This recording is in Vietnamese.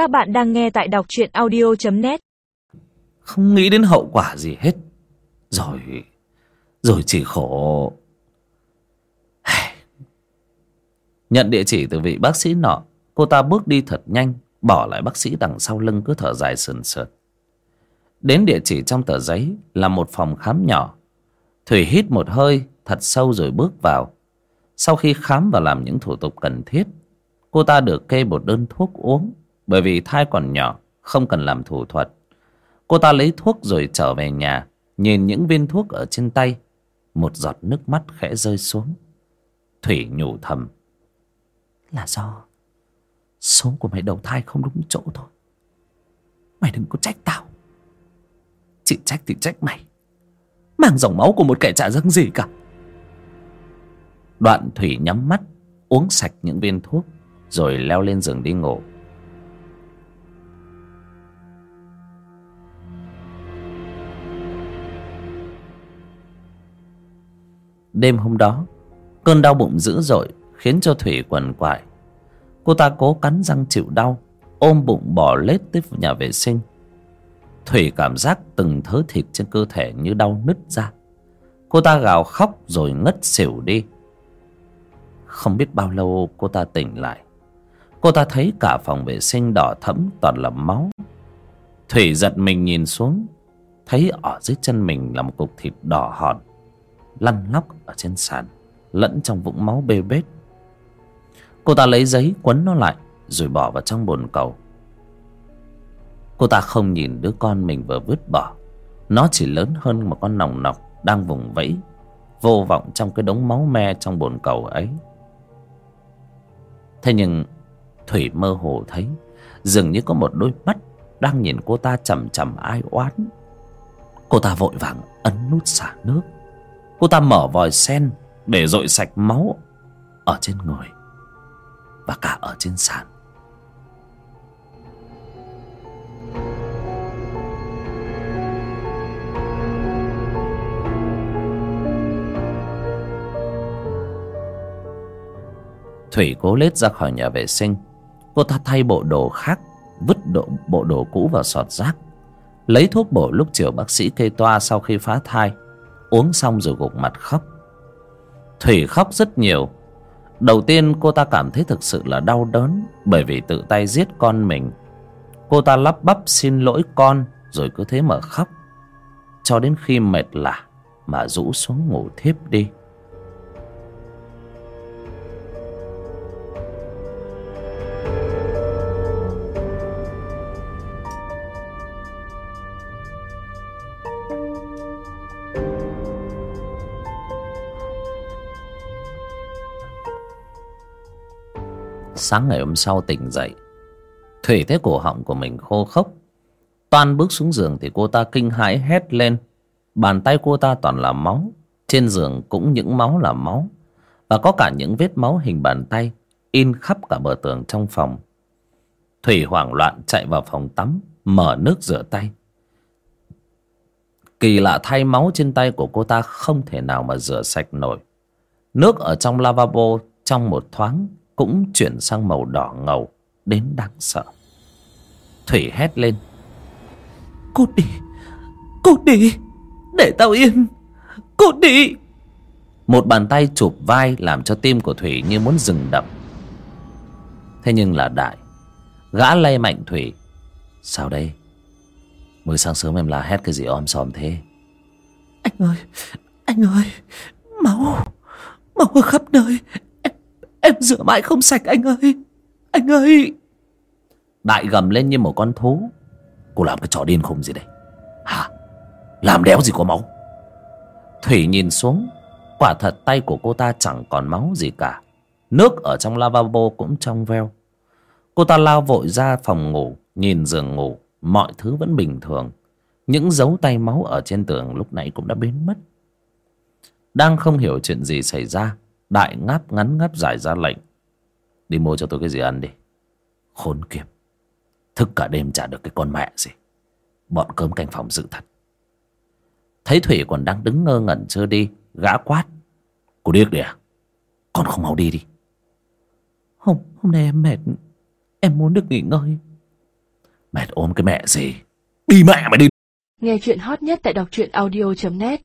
Các bạn đang nghe tại đọc truyện audio.net Không nghĩ đến hậu quả gì hết. Rồi Rồi chỉ khổ. Nhận địa chỉ từ vị bác sĩ nọ, Cô ta bước đi thật nhanh, Bỏ lại bác sĩ đằng sau lưng cứ thở dài sườn sượt. Đến địa chỉ trong tờ giấy Là một phòng khám nhỏ. Thủy hít một hơi, thật sâu rồi bước vào. Sau khi khám và làm những thủ tục cần thiết, Cô ta được kê một đơn thuốc uống. Bởi vì thai còn nhỏ Không cần làm thủ thuật. Cô ta lấy thuốc rồi trở về nhà Nhìn những viên thuốc ở trên tay. Một giọt nước mắt khẽ rơi xuống. Thủy nhủ thầm. Là do Số của mày đầu thai không đúng chỗ thôi. Mày đừng có trách tao. Chỉ trách thì trách mày. Mang dòng máu của một kẻ trả dâng gì cả. Đoạn Thủy nhắm mắt Uống sạch những viên thuốc Rồi leo lên giường đi ngủ Đêm hôm đó, Cơn đau bụng dữ dội Khiến cho Thủy quằn quại. Cô ta cố cắn răng chịu đau, Ôm bụng bỏ lết tới nhà vệ sinh. Thủy cảm giác từng thớ thịt trên cơ thể như đau nứt ra. Cô ta gào khóc rồi ngất xỉu đi. Không biết bao lâu cô ta tỉnh lại. Cô ta thấy cả phòng vệ sinh đỏ thẫm toàn là máu. Thủy giật mình nhìn xuống, Thấy ở dưới chân mình là một cục thịt đỏ hòn. Lăn lóc ở trên sàn, Lẫn trong vũng máu bê bết. Cô ta lấy giấy quấn nó lại, Rồi bỏ vào trong bồn cầu. Cô ta không nhìn đứa con mình vừa vứt bỏ. Nó chỉ lớn hơn một con nòng nọc Đang vùng vẫy, Vô vọng trong cái đống máu me trong bồn cầu ấy. Thế nhưng, Thủy mơ hồ thấy, Dường như có một đôi mắt Đang nhìn cô ta chầm chầm ai oán. Cô ta vội vàng ấn nút xả nước. Cô ta mở vòi sen Để dội sạch máu Ở trên người Và cả ở trên sàn. Thủy cố lết ra khỏi nhà vệ sinh. Cô ta thay bộ đồ khác Vứt độ, bộ đồ cũ vào sọt rác Lấy thuốc bổ lúc chiều bác sĩ kê toa sau khi phá thai. Uống xong rồi gục mặt khóc. Thủy khóc rất nhiều. Đầu tiên cô ta cảm thấy thực sự là đau đớn Bởi vì tự tay giết con mình. Cô ta lắp bắp xin lỗi con Rồi cứ thế mà khóc. Cho đến khi mệt lả Mà rũ xuống ngủ thiếp đi. Sáng ngày hôm sau tỉnh dậy. Thủy thấy cổ họng của mình khô khốc. Toan bước xuống giường thì cô ta kinh hãi hét lên. Bàn tay cô ta toàn là máu, Trên giường cũng những máu là máu. Và có cả những vết máu hình bàn tay In khắp cả bờ tường trong phòng. Thủy hoảng loạn chạy vào phòng tắm, Mở nước rửa tay. Kỳ lạ thay máu trên tay của cô ta không thể nào mà rửa sạch nổi. Nước ở trong lavabo trong một thoáng cũng chuyển sang màu đỏ ngầu, đến đáng sợ. Thủy hét lên. Cút đi cút đi, để tao yên cút đi. Một bàn tay chụp vai làm cho tim của thủy như muốn dừng đập. Thế nhưng là đại, gã lay mạnh thủy. Sao đây? Mới sáng sớm em la hét cái gì om sòm thế? Anh ơi anh ơi, máu máu ở khắp nơi rửa mãi không sạch, anh ơi. Anh ơi. Đại gầm lên như một con thú. Cô làm cái trò điên khùng gì đây? Hả? Làm đéo gì có máu? Thủy nhìn xuống. Quả thật tay của cô ta chẳng còn máu gì cả. Nước ở trong lavabo cũng trong veo. Cô ta lao vội ra phòng ngủ, Nhìn giường ngủ. Mọi thứ vẫn bình thường. Những dấu tay máu ở trên tường lúc nãy cũng đã biến mất. Đang không hiểu chuyện gì xảy ra Đại ngáp ngắn ngáp dài ra lệnh. Đi mua cho tôi cái gì ăn đi. Khốn kiếp. Thức cả đêm chả được cái con mẹ gì. Bọn cơm canh phòng dự thật. Thấy Thủy còn đang đứng ngơ ngẩn chưa đi Gã quát. Cô điếc đi à? Con không mau đi đi. Hôm, hôm nay em mệt. Em muốn được nghỉ ngơi. Mệt ôm cái mẹ gì? Đi mẹ mày đi. Nghe chuyện hot nhất tại đọc truyện audio.net